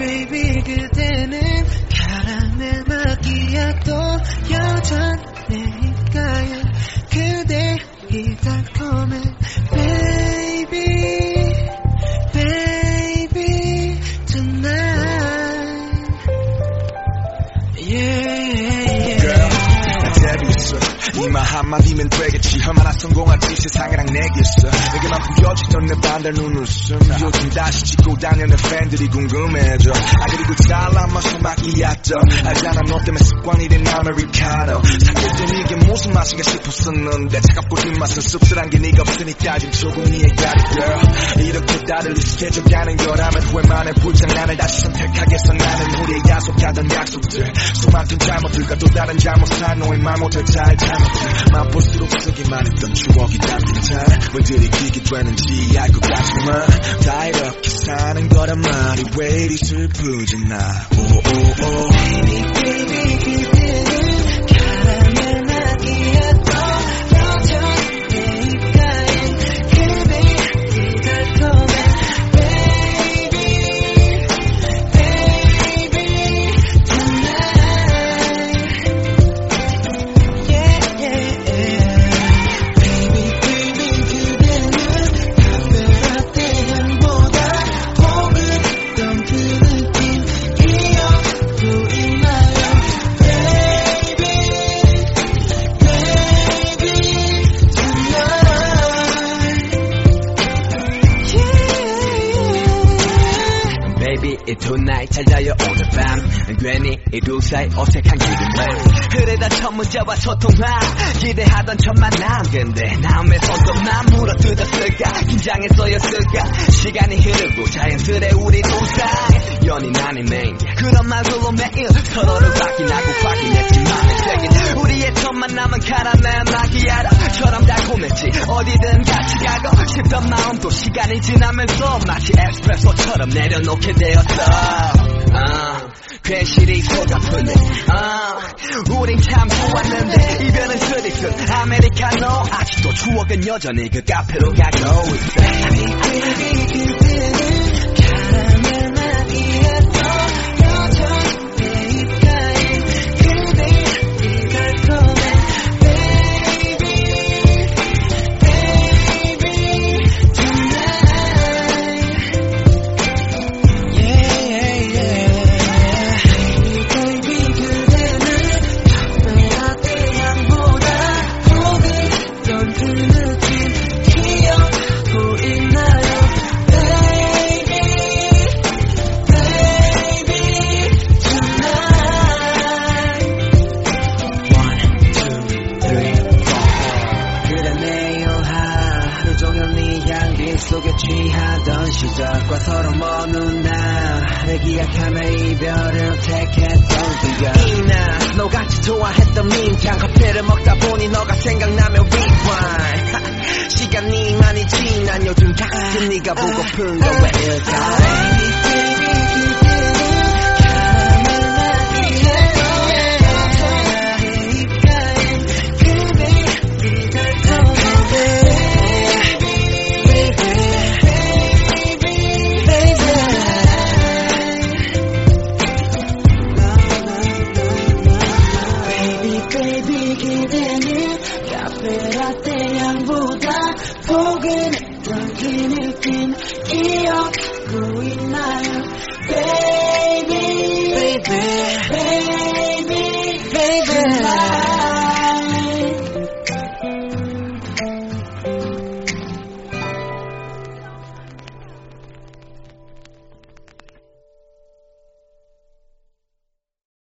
baby 그대는 카라멜 마키아또 여전히까요? 그대 이 달콤해 이말 한마디면 되겠지. 얼마나 성공할지 세상이랑 내겠어 내게만 보여주던 내 반달 눈웃음. 요즘 다시 찍고 다니는 팬들이 궁금해져. 아 그리고 잘난 맛은 마키아토 알잖아 너 때문에 습관이 된 아메리카노. 사귈 땐 이게 무슨 맛인가 싶었었는데. 차갑고 뒷맛은 씁쓸한 게 네가 없으니까 좀 조금 이해가 돼. girl 이렇게 다들 익숙해져가는 거라면 후회만에 불장난을 다시 선택하겠어. 나는 우리의 약속하던 약속들. 수많던 잘못들과 또 다른 잘못한 너의 말 못할 잘 잘못들 맛볼수록 쓰기만 했던 추억이 담긴 잘왜 들이키게 되는지 알 것 같지만 다 이렇게 사는 거란 말이 왜 이리 슬프지 나? 오오오. baby baby 이 tonight 잘 자요 오늘 밤. 괜히 이 두 사이 어색한 기분만. 그래다 첫 문자와 소통하 기대하던 첫 만남. 근데 남의 손톱만 물어뜯었을까? 긴장했어였을까? 시간이 흐르고 자연스레 우리 두 사이. 연인 아닌 그런 말들로 매일 서로를 확인하고 확인했지만 우리의 첫 만남은 카라멜 마키아토처럼 달콤했지. 어디든 같이 가고 싶던 마음도 시간이 지나면서 마치 에스프레소처럼 내려놓게 되었어. 아, 괜시리 속아프네. 아, 우린 참 좋았는데 이별은 트릭스 아메리카노. 아직도 추억은 여전히 그 카페로 가고 있어 시절과 서로 먼 나를 기약하며 이별을 택했던 그가. 이나 너같이 좋아했던 민찬 커피를 먹다 보니 너가 생각나며 rewind. 시간이 많이 지난 요즘 가끔 네가 보고픈 건 왜일까 카페라떼 향보다 포근했던 그 느낌 기억도 있나요? Baby